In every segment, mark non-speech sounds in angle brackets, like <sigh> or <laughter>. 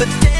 the dancing.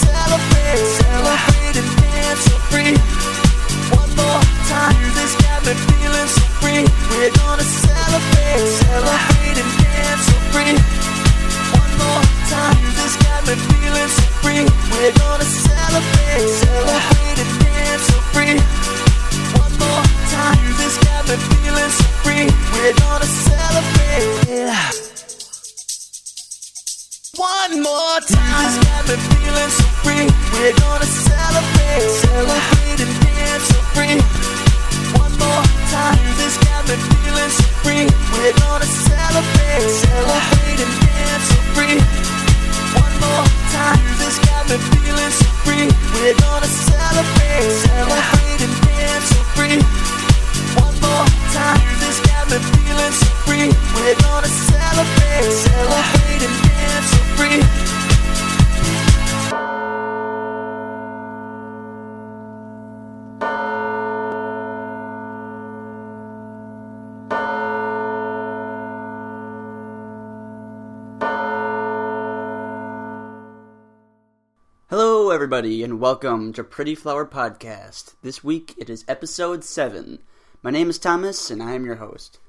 Hello, everybody, and welcome to Pretty Flower Podcast. This week it is episode 7. My name is Thomas, and I am your host.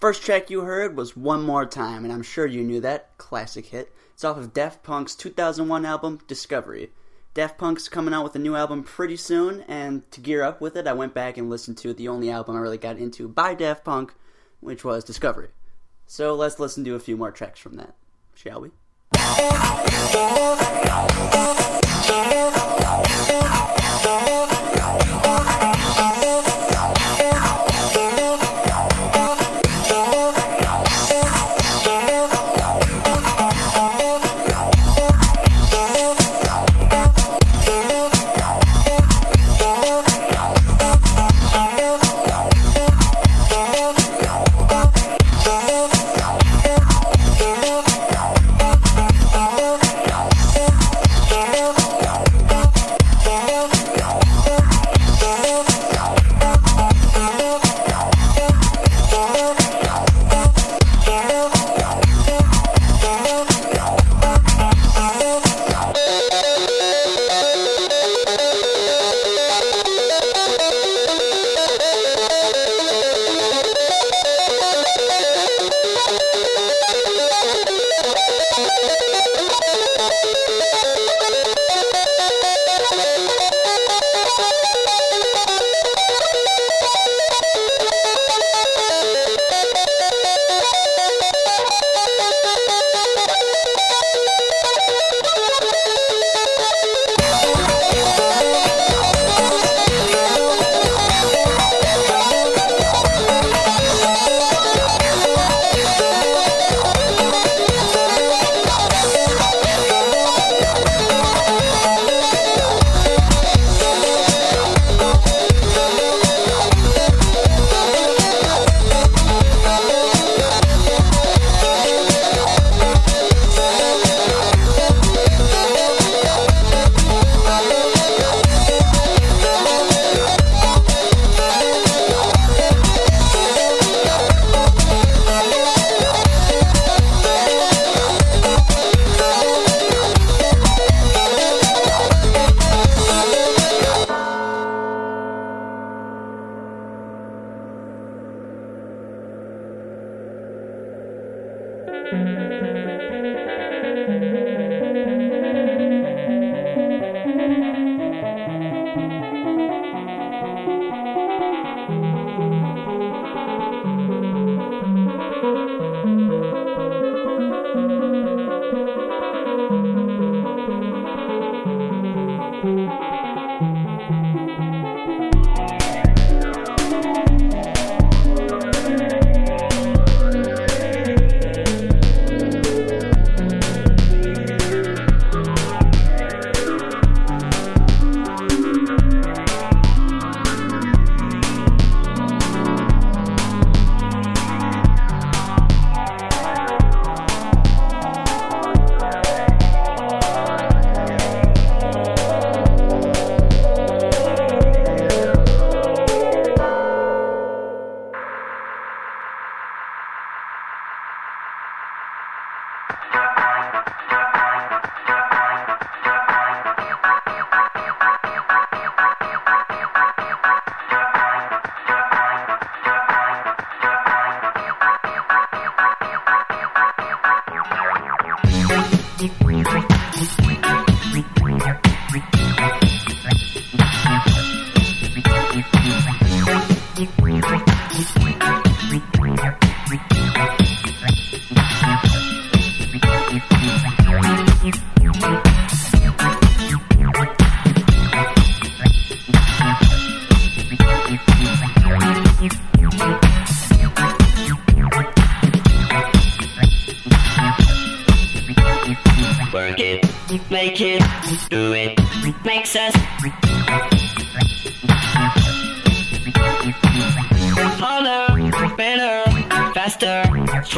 First track you heard was One More Time, and I'm sure you knew that. Classic hit. It's off of Daft Punk's 2001 album, Discovery. Daft Punk's coming out with a new album pretty soon, and to gear up with it, I went back and listened to the only album I really got into by Daft Punk, which was Discovery. So let's listen to a few more tracks from that, shall we? Oh, oh, oh, oh,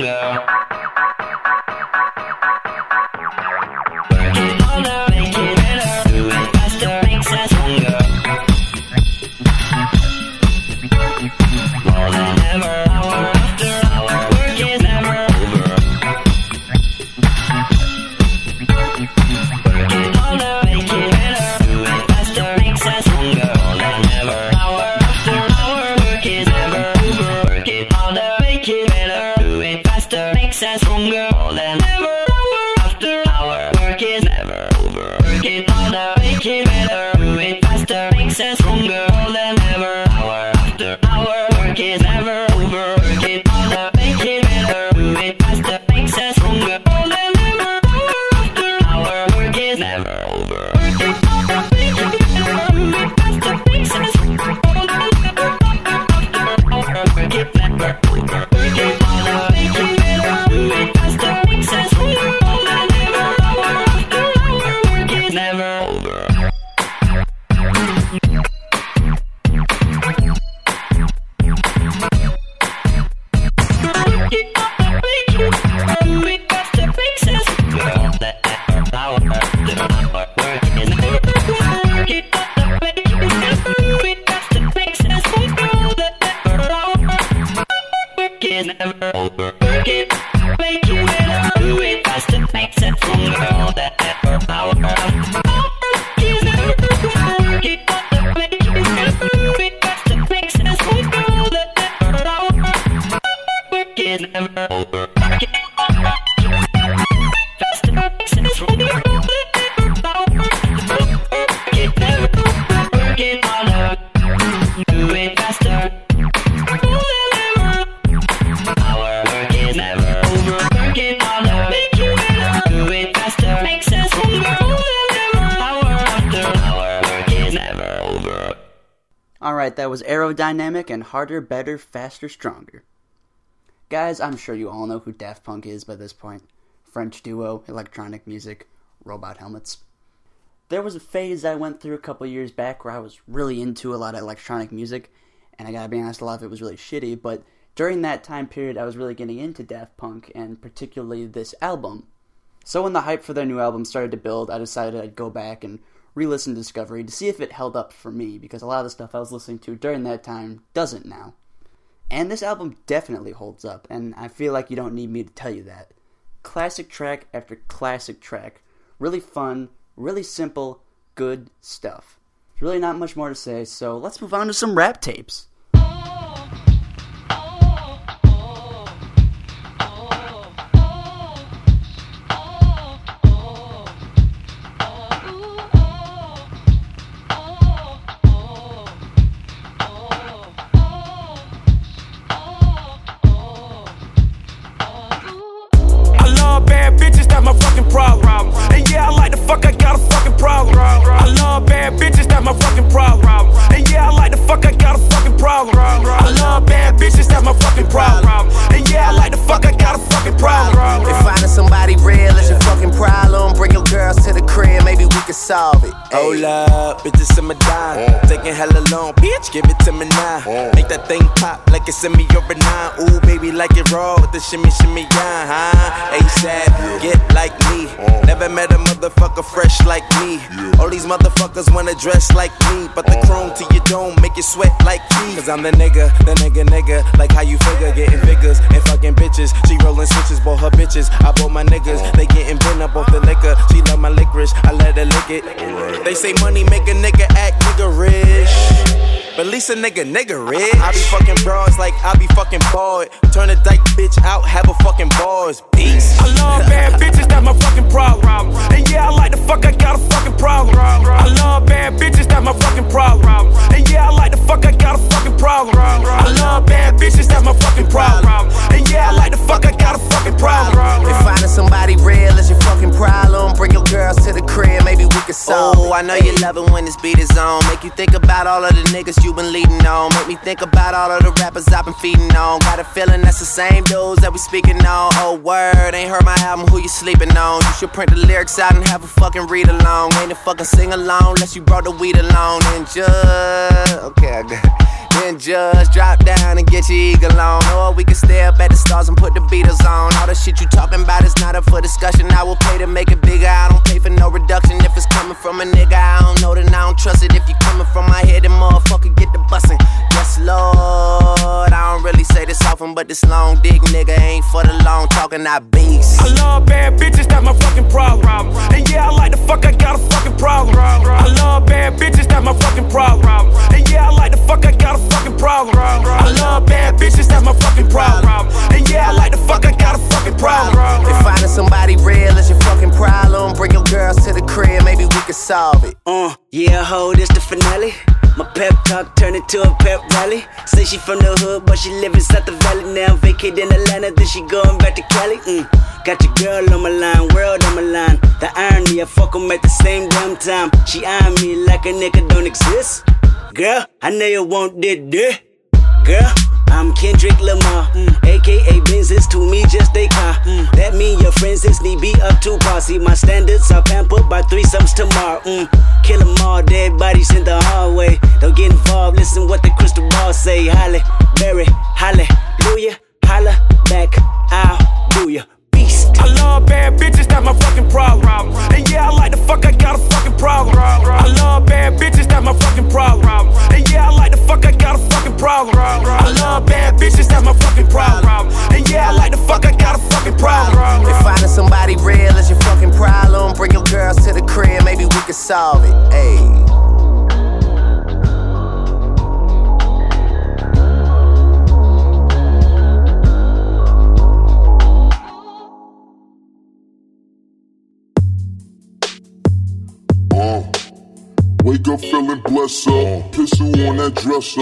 stronger. Was Aerodynamic and Harder, Better, Faster, Stronger. Guys, I'm sure you all know who Daft Punk is by this point. French duo, electronic music, robot helmets. There was a phase I went through a couple years back where I was really into a lot of electronic music, and I gotta be honest, a lot of it was really shitty, but during that time period, I was really getting into Daft Punk, and particularly this album. So when the hype for their new album started to build, I decided I'd go back and re-listen to Discovery to see if it held up for me, because a lot of the stuff I was listening to during that time doesn't now. And this album definitely holds up, and I feel like you don't need me to tell you that. Classic track after classic track. Really fun, really simple, good stuff. There's really not much more to say, so let's move on to some rap tapes. Give it to me now. Oh. Make that thing pop like it's in me a nine. Ooh, baby, like it raw with the shimmy, shimmy, yeah, huh? ASAP, get like me. Oh. Never met a motherfucker fresh like me. All these motherfuckers wanna dress like me, but the oh. chrome to your dome make you sweat like me. Cause I'm the nigga, the nigga, nigga. Like how you figure, getting figures and fucking bitches. She rolling switches, bought her bitches. I bought my niggas, they getting bent up off the liquor. She love my licorice, I let her lick it. They say money make a nigga act nigga rich. But at least a nigga nigga rich. I be fucking broads like I be fucking bored. Turn a dyke bitch out, have a fucking bars. Beast. I love bad bitches, that's my fucking problem. And yeah, I like the fuck, I got a fucking problem. I love bad bitches, that's my fucking problem. And yeah, I like the love it when this beat is on. Make you think about all of the niggas you been leading on. Make me think about all of the rappers I've been feeding on. Got a feeling that's the same dudes that we speaking on. Oh, word, ain't heard my album, who you sleeping on? You should print the lyrics out and have a fucking read along. Ain't a fucking sing along unless you brought the weed along. And just, okay, I got. Then just drop down and get your eagle on. Or we can stay up at the stars and put the Beatles on. All the shit you talking about is not up for discussion. I will pay to make it bigger. I don't pay for no reduction. If it's coming from a nigga, I don't know, then I don't trust it. If you coming from my head, then motherfucker get the bussin'. Yes, Lord. I don't really say this often, but this long dick nigga ain't for the long talking, I beast. I love bad bitches, that's my fucking problem. And yeah, I like the fuck, I got a fucking problem. I love bad bitches, that's my fucking problem. And yeah, I like the fuck, I got a fucking problem. I love bad bitches, that's my fucking problem. And yeah, I like the fuck, I fucking problem. If finding somebody real is your fucking problem, bring your girls to the crib, maybe we can solve it. Uh, yeah, ho, this the finale. My pep talk turned into a pep rally. Say she from the hood, but she live inside the valley now. Vacate in Atlanta, then she going back to Cali. Mm. Got your girl on my line, world on my line. The irony, I fuck 'em at the same damn time. She eyeing me like a nigga don't exist. Girl, I know you want that dick. Girl, I'm Kendrick Lamar, mm. aka Benz is to me just a car. Mm. That mean your friends is need be up to par. See my standards are pampered by threesomes tomorrow. Mm. Kill 'em all, dead bodies in the hallway. Don't get involved, listen what the crystal ball say. Halle, Berry, hallelujah, holla back, I'll do ya. I love bad bitches, that's my fucking problem. And yeah, I like the fuck, I got a fucking problem. I love bad bitches, that's my fucking problem. And yeah, I like the fuck, I got a fucking problem. I love bad bitches, that's my fucking problem. And yeah, I like the fuck, I got a fucking problem. If finding somebody real is your fucking problem, bring your girls to the crib, maybe we can solve it. Ayy. Up feeling blessed up. Pistol on that dresser.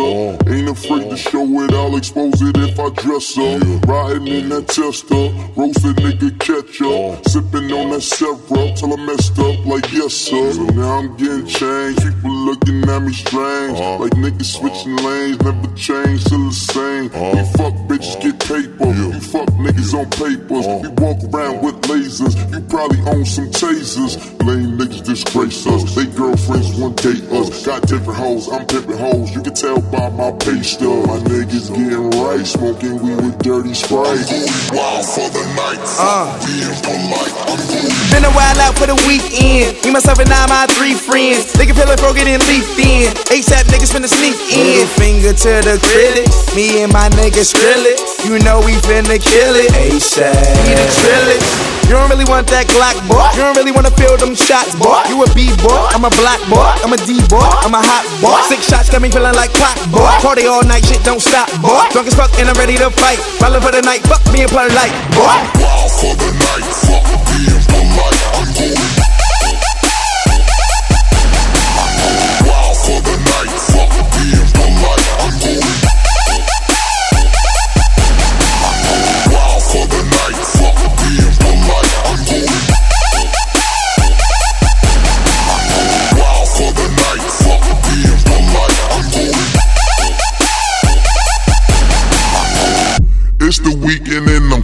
Ain't afraid to show it, I'll expose it if I dress up. Riding in that tester. Roasted nigga ketchup. Sipping on that syrup till I messed up like yes sir. So now I'm getting changed. People looking at me strange. Like niggas switching lanes. Never change, still the same. We fuck bitches, get paper. You fuck niggas on papers. We walk around with lasers. You probably own some tasers. Lame niggas disgrace us. They girlfriends one date us. Got different hoes, I'm pimping hoes. You can tell by my pay stub. My niggas getting right, smoking weed with dirty sprite. wild for the night. Uh. Being polite, I'm going Been a while out for the weekend. Me, myself, and I, my three friends. Nigga feel like broken and leaf in. ASAP niggas finna sneak in. Finger to the critics. Me and my niggas drill it. You know we finna kill it. ASAP. We the trillers. You don't really want that Glock, boy. You don't really wanna feel them shots, boy. You a B boy, I'm a black boy, I'm a D boy, I'm a hot boy. Six shots got me feeling like clock, boy. Party all night, shit don't stop, boy. Drunk as fuck and I'm ready to fight. Rolling for the night, fuck me and polite, boy. wild for the night. Fuck being polite, I'm going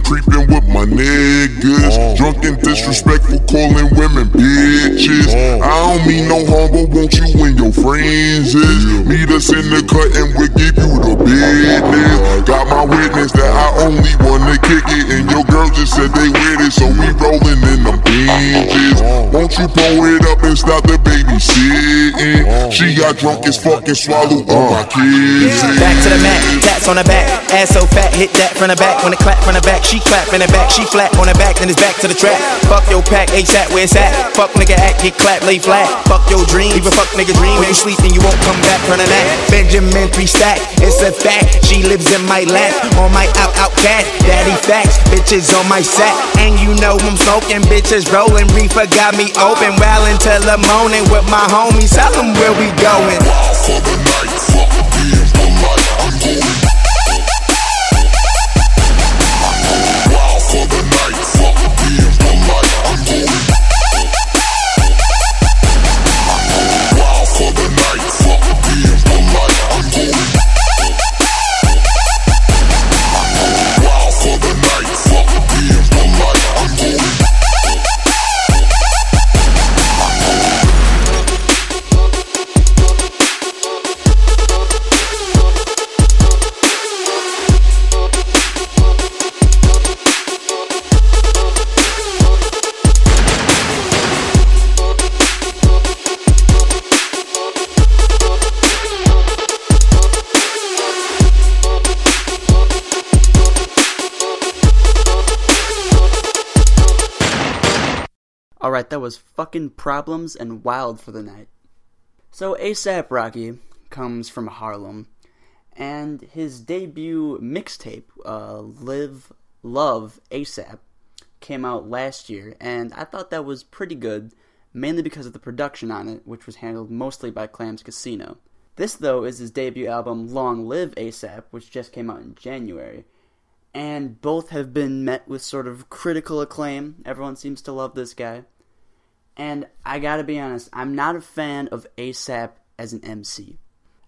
creeping with my niggas. Uh-huh. Drunk and disrespectful, calling women bitches. Uh-huh. I don't mean no harm, but won't you and your friends is? Meet us in the cut and we'll give you the business. Uh-huh. Got my witness that I only wanna kick it, and your girl just said they with it, so we rolling in them binges. Won't you it up and stop the? She got drunk as fuck and swallowed all my kids. Back to the mat, tats on the back. Ass so fat, hit that from the back. When it clap from the back, she clap in the back. She flat on the back, then it's back to the track. Fuck your pack, ASAP, where it's at. Fuck nigga act, get clap, lay flat. Fuck your dream, leave a fuck nigga dream. When you sleep, then you won't come back from the nap. Benjamin three stack, it's a fact. She lives in my lap, on my out out cat. Daddy facts, bitches on my sack. And you know I'm smoking, bitches rolling. Reefer got me open, well until the morning with my homies. Tell them where we going. For the night, fuck being polite, I'm going. Fucking problems and wild for the night. So ASAP Rocky comes from Harlem, and his debut mixtape, uh, Live Love ASAP, came out last year, and I thought that was pretty good, mainly because of the production on it, which was handled mostly by Clams Casino. This, though, is his debut album, Long Live ASAP, which just came out in January. And both have been met with sort of critical acclaim. Everyone seems to love this guy. And I gotta be honest, I'm not a fan of ASAP as an MC.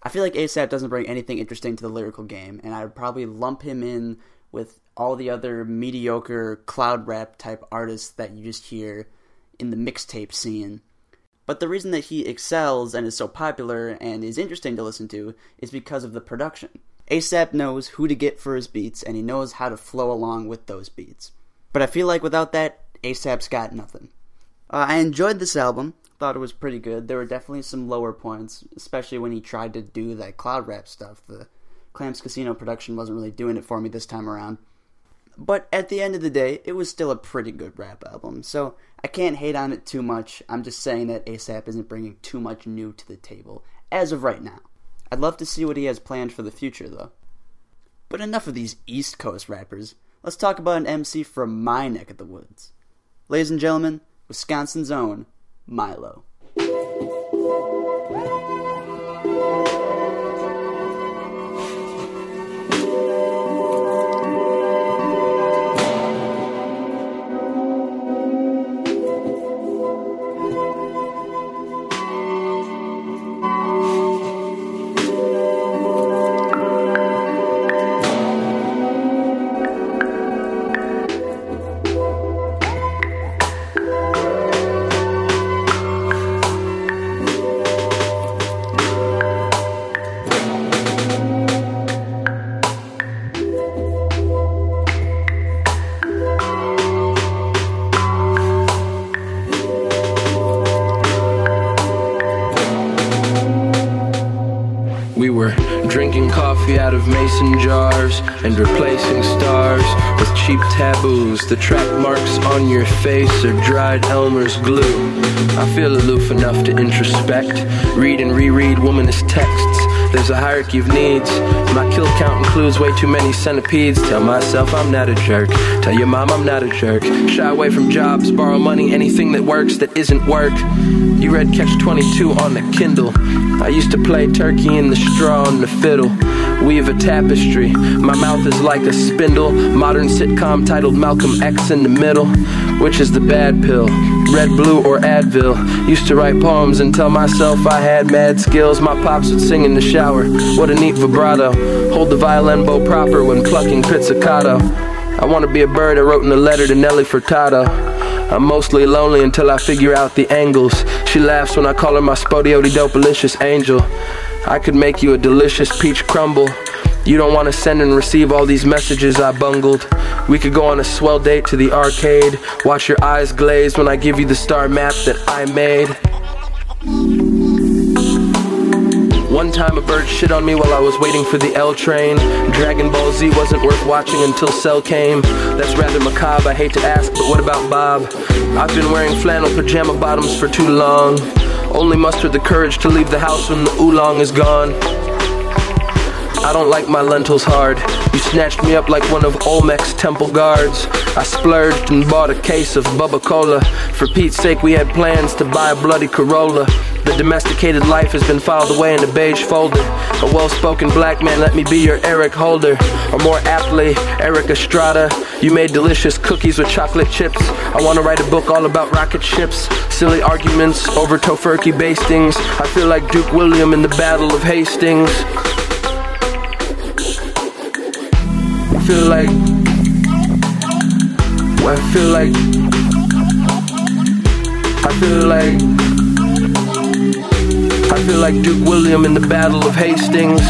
I feel like ASAP doesn't bring anything interesting to the lyrical game, and I would probably lump him in with all the other mediocre cloud rap type artists that you just hear in the mixtape scene. But the reason that he excels and is so popular and is interesting to listen to is because of the production. ASAP knows who to get for his beats and he knows how to flow along with those beats. But I feel like without that, ASAP's got nothing. Uh, I enjoyed this album, thought it was pretty good. There were definitely some lower points, especially when he tried to do that cloud rap stuff. The Clams Casino production wasn't really doing it for me this time around. But at the end of the day, it was still a pretty good rap album, so I can't hate on it too much. I'm just saying that ASAP isn't bringing too much new to the table, as of right now. I'd love to see what he has planned for the future, though. But enough of these East Coast rappers. Let's talk about an MC from my neck of the woods. Ladies and gentlemen, Wisconsin's own Milo. Mason jars and replacing stars with cheap taboos. The track marks on your face are dried Elmer's glue. I feel aloof enough to introspect, read and reread womanist texts. There's a hierarchy of needs. My kill count includes way too many centipedes. Tell myself I'm not a jerk. Tell your mom I'm not a jerk. Shy away from jobs, borrow money, anything that works that isn't work. You read Catch 22 on the Kindle. I used to play turkey in the straw and the fiddle. Weave a tapestry. My mouth is like a spindle. Modern sitcom titled Malcolm X in the middle. Which is the bad pill? Red, blue, or Advil? Used to write poems and tell myself I had mad skills. My pops would sing in the shower. What a neat vibrato. Hold the violin bow proper when plucking pizzicato. I wanna be a bird, I wrote in a letter to Nelly Furtado. I'm mostly lonely until I figure out the angles. She laughs when I call her my Spottieottiedopaliscious angel. I could make you a delicious peach crumble. You don't want to send and receive all these messages I bungled. We could go on a swell date to the arcade. Watch your eyes glaze when I give you the star map that I made. One time a bird shit on me while I was waiting for the L train. Dragon Ball Z wasn't worth watching until Cell came. That's rather macabre, I hate to ask, but what about Bob? I've been wearing flannel pajama bottoms for too long. Only mustered the courage to leave the house when the oolong is gone. I don't like my lentils hard. You snatched me up like one of Olmec's temple guards. I splurged and bought a case of Bubba Cola. For Pete's sake, we had plans to buy a bloody Corolla. The domesticated life has been filed away in a beige folder. A well spoken black man, let me be your Eric Holder. Or more aptly, Erik Estrada. You made delicious cookies with chocolate chips. I wanna write a book all about rocket ships. Silly arguments over tofurkey bastings. I feel like Duke William in the Battle of Hastings. Feel like I feel like I feel like I feel like Duke William in the Battle of Hastings.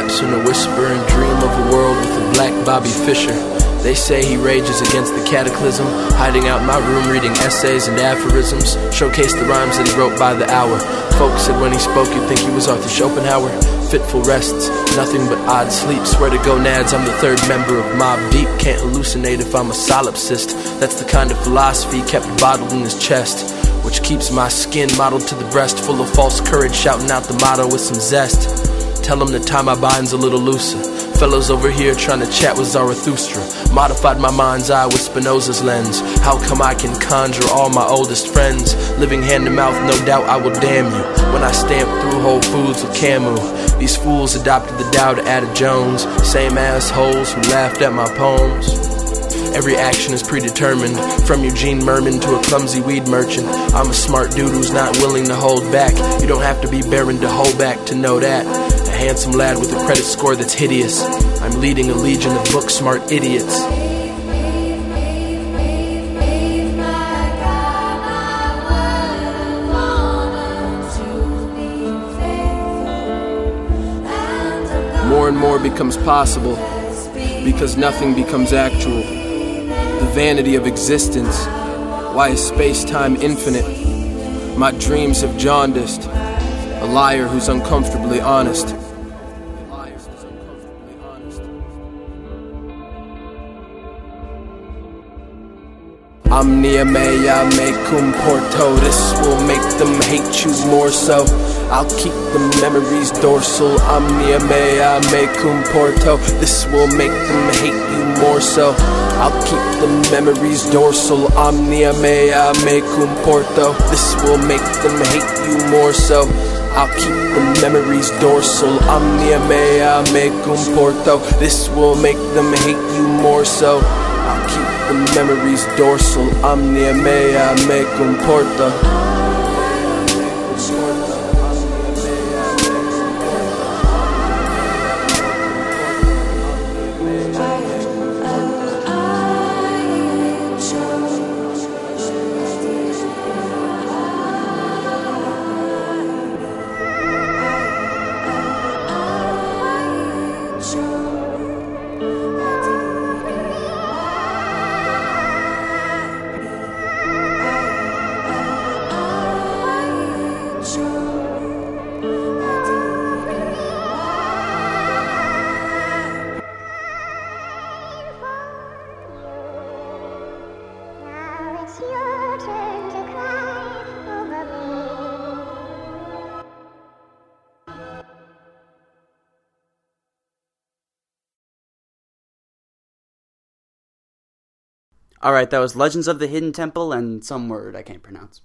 In a whispering dream of a world with a black Bobby Fischer. They say he rages against the cataclysm, hiding out my room reading essays and aphorisms, showcase the rhymes that he wrote by the hour. Folks said when he spoke you'd think he was Arthur Schopenhauer. Fitful rests, nothing but odd sleep. Swear to gonads, I'm the third member of Mobb Deep. Can't hallucinate if I'm a solipsist. That's the kind of philosophy kept bottled in his chest which keeps my skin modeled to the breast, full of false courage, shouting out the motto with some zest. Tell them to tie my binds a little looser. Fellows over here trying to chat with Zarathustra. Modified my mind's eye with Spinoza's lens. How come I can conjure all my oldest friends? Living hand to mouth, no doubt I will damn you. When I stamp through Whole Foods with Camus. These fools adopted the Dow to Ada Jones. Same assholes who laughed at my poems. Every action is predetermined. From Eugene Mirman to a clumsy weed merchant. I'm a smart dude who's not willing to hold back. You don't have to be Baron d'Holbach to know that. A handsome lad with a credit score that's hideous. I'm leading a legion of book smart idiots. More and more becomes possible because nothing becomes actual vanity of existence. Why is space time infinite? My dreams have jaundiced. A liar who's uncomfortably honest. Omnia mea me cum porto. This will make them hate you more so. I'll keep the memories dorsal. Omnia mea mecum porto. This will make them hate you more so. I'll keep the memories dorsal. Omnia mea mecum porto. This will make them hate you more so. I'll keep the memories dorsal. Omnia mea mecum porto. This will make them hate you more so. I'll keep the memories dorsal. Omnia mea me cum porto. Alright, that was Legends of the Hidden Temple and some word I can't pronounce.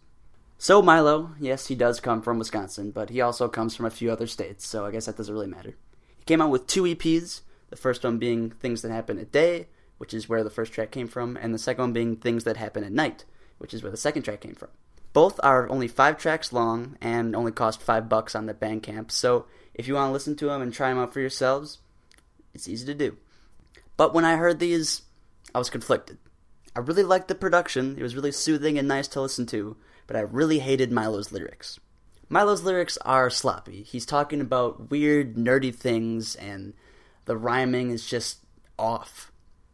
So, Milo, yes, he does come from Wisconsin, but he also comes from a few other states, so I guess that doesn't really matter. He came out with two EPs, the first one being Things That Happen at Day, which is where the first track came from, and the second one being Things That Happen at Night, which is where the second track came from. Both are only five tracks long and only cost five bucks on the Bandcamp, so if you want to listen to them and try them out for yourselves, it's easy to do. But when I heard these, I was conflicted. I really liked the production, it was really soothing and nice to listen to, but I really hated Milo's lyrics. Milo's lyrics are sloppy. He's talking about weird, nerdy things, and the rhyming is just off.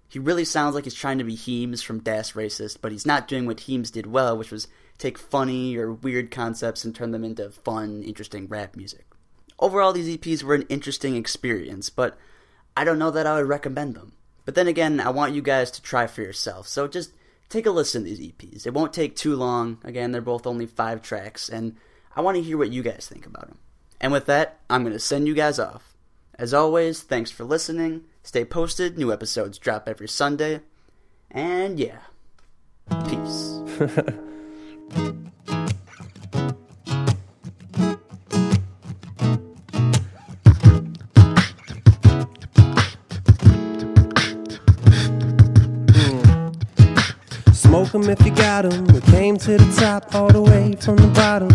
He really sounds like he's trying to be Heems from Das Racist, but he's not doing what Heems did well, which was take funny or weird concepts and turn them into fun, interesting rap music. Overall, these EPs were an interesting experience, but I don't know that I would recommend them. But then again, I want you guys to try for yourself, so just take a listen to these EPs. It won't take too long. Again, they're both only five tracks, and I want to hear what you guys think about them. And with that, I'm going to send you guys off. As always, thanks for listening. Stay posted. New episodes drop every Sunday. And yeah, peace. <laughs> 'em if you got 'em. We came to the top all the way from the bottom.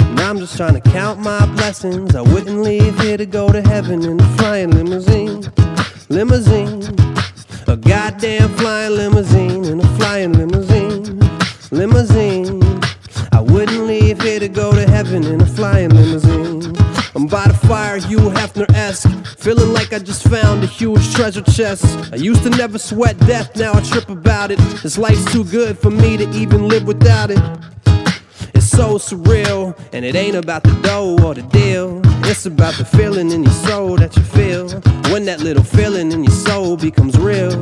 And I'm just trying to count my blessings. I wouldn't leave here to go to heaven in a flying limousine. Limousine. A goddamn flying limousine in a flying limousine. Limousine. I wouldn't leave here to go to heaven in a flying limousine. I'm by the fire, Hugh Hefner esque. Feeling like I just found a huge treasure chest. I used to never sweat death, now I trip about it. This life's too good for me to even live without it. It's so surreal, and it ain't about the dough or the deal. It's about the feeling in your soul that you feel when that little feeling in your soul becomes real.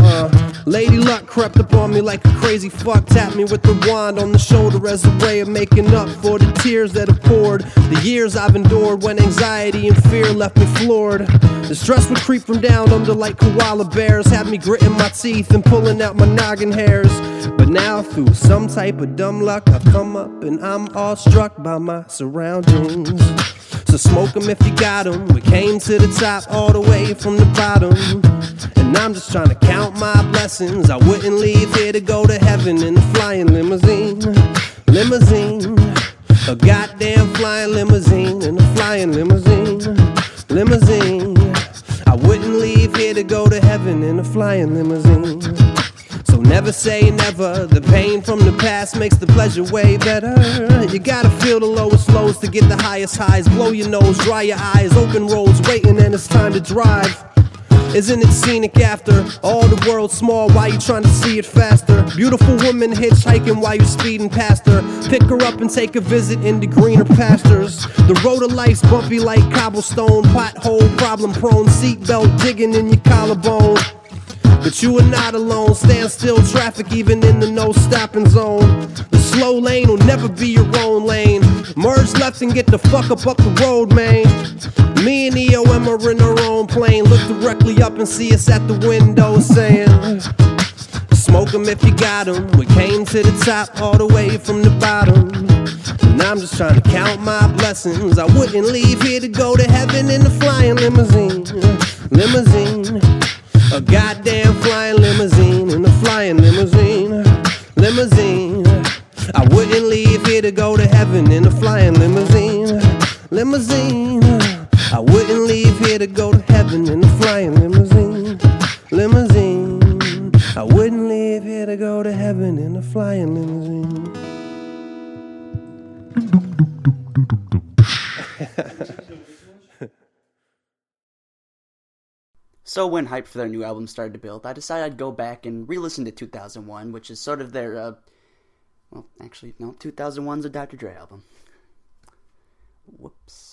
Uh, Lady Luck crept upon me like a crazy fuck, tapped me with the wand on the shoulder as a way of making up for the tears that have poured. The years I've endured when anxiety and fear left me floored. The stress would creep from down under like koala bears, had me gritting my teeth and pulling out my noggin hairs. But now, through some type of dumb luck, I've come up and I'm all struck by my surroundings. So smoke 'em if you got 'em. We came to the top all the way from the bottom. And I'm just trying to count my blessings. I wouldn't leave here to go to heaven in a flying limousine. Limousine. A goddamn flying limousine in a flying limousine. Limousine. I wouldn't leave here to go to heaven in a flying limousine. So never say never. The pain from the past makes the pleasure way better. You gotta feel the lowest lows to get the highest highs. Blow your nose, dry your eyes, open roads, waiting, and it's time to drive. Isn't it scenic after all the world's small? Why you trying to see it faster? Beautiful woman hitchhiking while you speeding past her. Pick her up and take a visit into greener pastures. The road of life's bumpy like cobblestone, pothole, problem prone, seatbelt digging in your collarbone. But you are not alone. Stand still, traffic even in the no stopping zone. The slow lane will never be your own lane. Merge left and get the fuck up up the road, man. Me and EOM are in our own plane. Look directly up and see us at the window saying, Smoke 'em if you got 'em. We came to the top all the way from the bottom. And I'm just trying to count my blessings. I wouldn't leave here to go to heaven in a flying limousine. Limousine. A goddamn flying limousine in a flying limousine. Limousine. I wouldn't leave here to go to heaven in a flying limousine. Limousine. I wouldn't leave here to go to heaven in a flying limousine. Limousine. I wouldn't leave here to go to heaven in a flying limousine. So when hype for their new album started to build, I decided I'd go back and re-listen to 2001, which is sort of their, uh, well, actually, no, 2001's a Dr. Dre album. Whoops.